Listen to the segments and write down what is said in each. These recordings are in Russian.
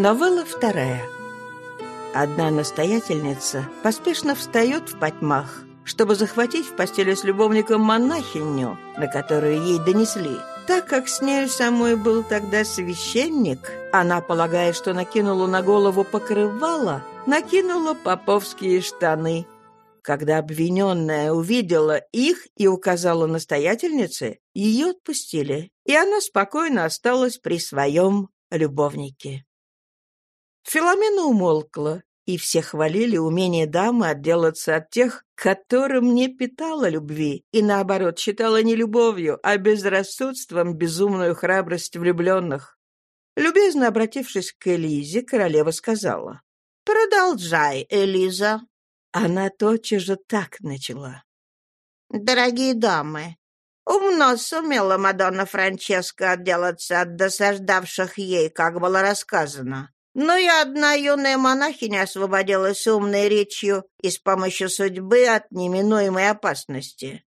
Новелла вторая. Одна настоятельница поспешно встает в потьмах, чтобы захватить в постели с любовником монахиню, на которую ей донесли. Так как с нею самой был тогда священник, она, полагая, что накинула на голову покрывало, накинула поповские штаны. Когда обвиненная увидела их и указала настоятельнице, ее отпустили, и она спокойно осталась при своем любовнике. Филомена умолкла, и все хвалили умение дамы отделаться от тех, которым не питала любви, и, наоборот, считала не любовью, а безрассудством безумную храбрость влюбленных. Любезно обратившись к Элизе, королева сказала. «Продолжай, Элиза». Она тотчас же так начала. «Дорогие дамы, умно сумела Мадонна Франческа отделаться от досаждавших ей, как было рассказано. Но и одна юная монахиня освободилась умной речью и с помощью судьбы от неминуемой опасности.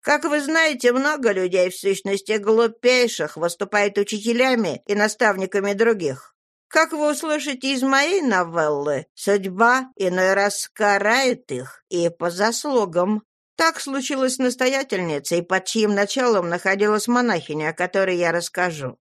Как вы знаете, много людей, в сущности глупейших, выступают учителями и наставниками других. Как вы услышите из моей новеллы, судьба иной раз карает их и по заслугам. Так случилось с настоятельницей, под чьим началом находилась монахиня, о которой я расскажу.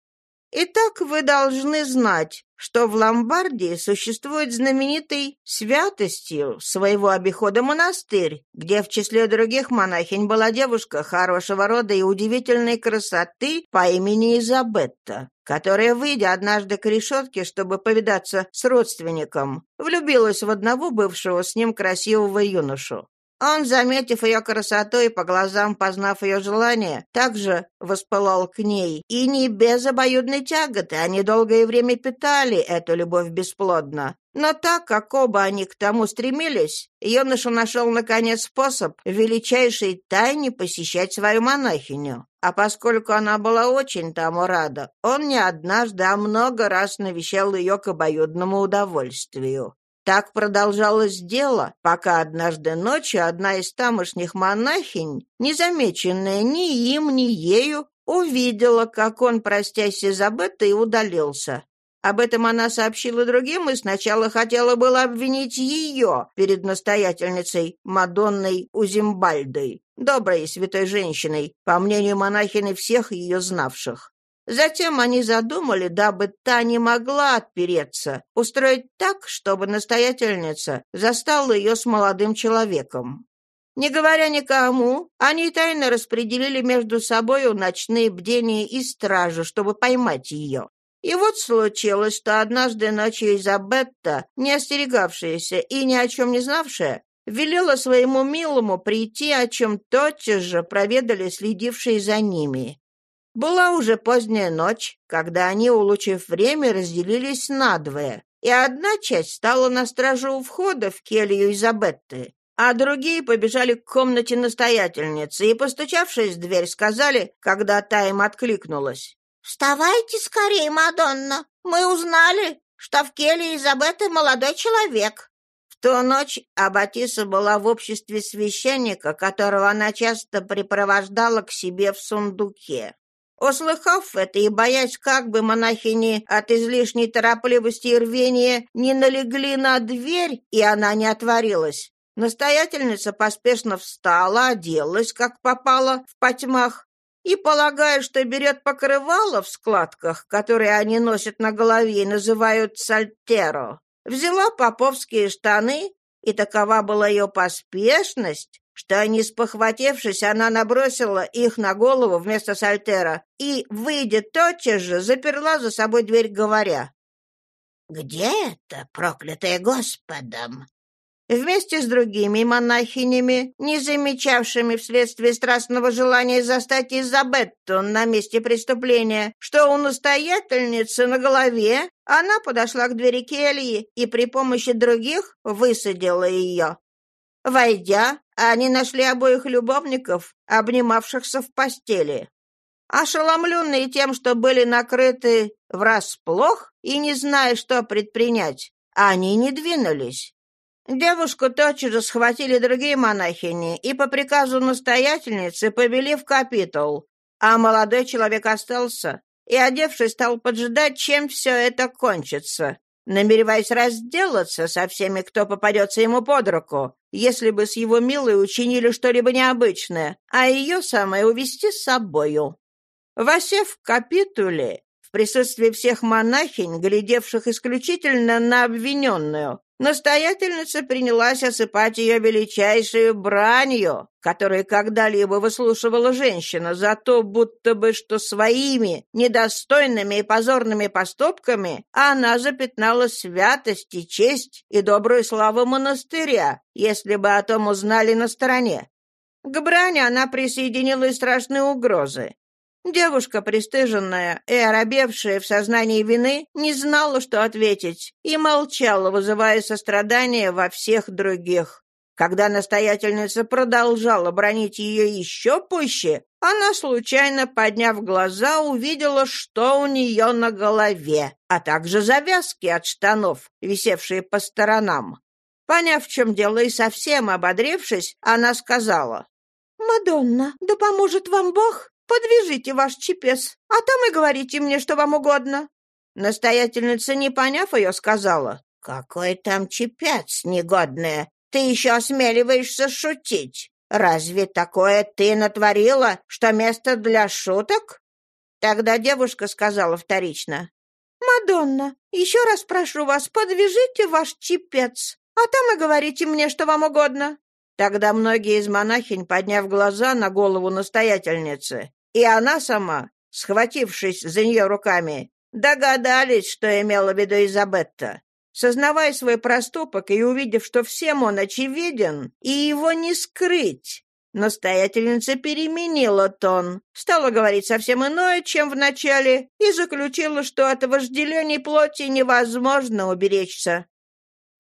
Итак, вы должны знать, что в Ломбардии существует знаменитый святостью своего обихода монастырь, где в числе других монахинь была девушка хорошего рода и удивительной красоты по имени Изабетта, которая, выйдя однажды к решетке, чтобы повидаться с родственником, влюбилась в одного бывшего с ним красивого юношу. Он, заметив ее красоту и по глазам познав ее желание, также воспылал к ней. И не без обоюдной тяготы они долгое время питали эту любовь бесплодно. Но так как оба они к тому стремились, юноша нашел, наконец, способ в величайшей тайне посещать свою монахиню. А поскольку она была очень тому рада, он не однажды, а много раз навещал ее к обоюдному удовольствию. Так продолжалось дело, пока однажды ночью одна из тамошних монахинь, незамеченная ни им, ни ею, увидела, как он, простясь с Изабеттой, удалился. Об этом она сообщила другим и сначала хотела было обвинить ее перед настоятельницей Мадонной Узимбальдой, доброй и святой женщиной, по мнению монахини всех ее знавших. Затем они задумали, дабы та не могла отпереться, устроить так, чтобы настоятельница застала ее с молодым человеком. Не говоря никому, они тайно распределили между собою ночные бдения и стражу, чтобы поймать ее. И вот случилось, что однажды ночью Изабетта, не остерегавшаяся и ни о чем не знавшая, велела своему милому прийти, о чем тотчас же проведали следившие за ними. Была уже поздняя ночь, когда они, улучив время, разделились надвое, и одна часть стала на стражу у входа в келью Изабетты, а другие побежали к комнате настоятельницы и, постучавшись в дверь, сказали, когда та им откликнулась. «Вставайте скорее, Мадонна! Мы узнали, что в келье Изабетты молодой человек!» В ту ночь Аббатиса была в обществе священника, которого она часто припровождала к себе в сундуке. Услыхав это и боясь, как бы монахини от излишней торопливости и рвения не налегли на дверь, и она не отворилась, настоятельница поспешно встала, оделась, как попала, в потьмах, и, полагая, что берет покрывало в складках, которые они носят на голове и называют сальтеро, взяла поповские штаны, и такова была ее поспешность, что, не спохватившись, она набросила их на голову вместо сальтера и, выйдя тотчас же, заперла за собой дверь, говоря, «Где это, проклятое Господом?» Вместе с другими монахинями, не замечавшими вследствие страстного желания застать Изабетту на месте преступления, что у настоятельницы на голове, она подошла к двери кельи и при помощи других высадила ее. Войдя, они нашли обоих любовников, обнимавшихся в постели. Ошеломленные тем, что были накрыты врасплох и не зная, что предпринять, они не двинулись. Девушку тотчас же схватили другие монахини и по приказу настоятельницы повели в капитул, а молодой человек остался и, одевшись, стал поджидать, чем все это кончится. намереваясь разделаться со всеми, кто попадется ему под руку, если бы с его милой учинили что-либо необычное, а ее самое увести с собою. Восев в капитуле, присутствии всех монахинь, глядевших исключительно на обвиненную, Настоятельница принялась осыпать ее величайшую бранью, которую когда-либо выслушивала женщина, за то, будто бы что своими недостойными и позорными поступками она запятнала святость и честь и добрую славу монастыря, если бы о том узнали на стороне. К брани она присоединила и страшные угрозы. Девушка, пристыженная и оробевшая в сознании вины, не знала, что ответить, и молчала, вызывая сострадание во всех других. Когда настоятельница продолжала бронить ее еще пуще, она, случайно подняв глаза, увидела, что у нее на голове, а также завязки от штанов, висевшие по сторонам. Поняв, в чем дело, и совсем ободрившись, она сказала, «Мадонна, да поможет вам Бог!» Подвяжите ваш чепец, а там и говорите мне, что вам угодно». Настоятельница, не поняв ее, сказала, «Какой там чепец, негодная? Ты еще осмеливаешься шутить. Разве такое ты натворила, что место для шуток?» Тогда девушка сказала вторично, «Мадонна, еще раз прошу вас, подвяжите ваш чепец, а там и говорите мне, что вам угодно». Тогда многие из монахинь, подняв глаза на голову настоятельницы, и она сама, схватившись за нее руками, догадались, что имела в виду Изабетта. Сознавая свой проступок и увидев, что всем он очевиден, и его не скрыть, настоятельница переменила тон, стала говорить совсем иное, чем в начале, и заключила, что от вожделений плоти невозможно уберечься.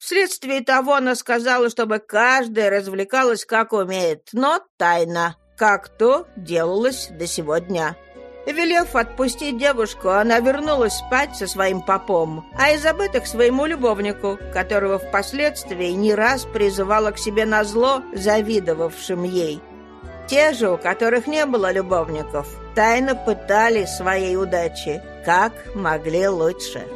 Вследствие того она сказала, чтобы каждая развлекалась как умеет, но тайно, как то делалось до сего дня. Велев отпустить девушку, она вернулась спать со своим попом, а из забытых своему любовнику, которого впоследствии не раз призывала к себе на зло, завидовавшим ей. Те же, у которых не было любовников, тайно пытали своей удачи, как могли лучше.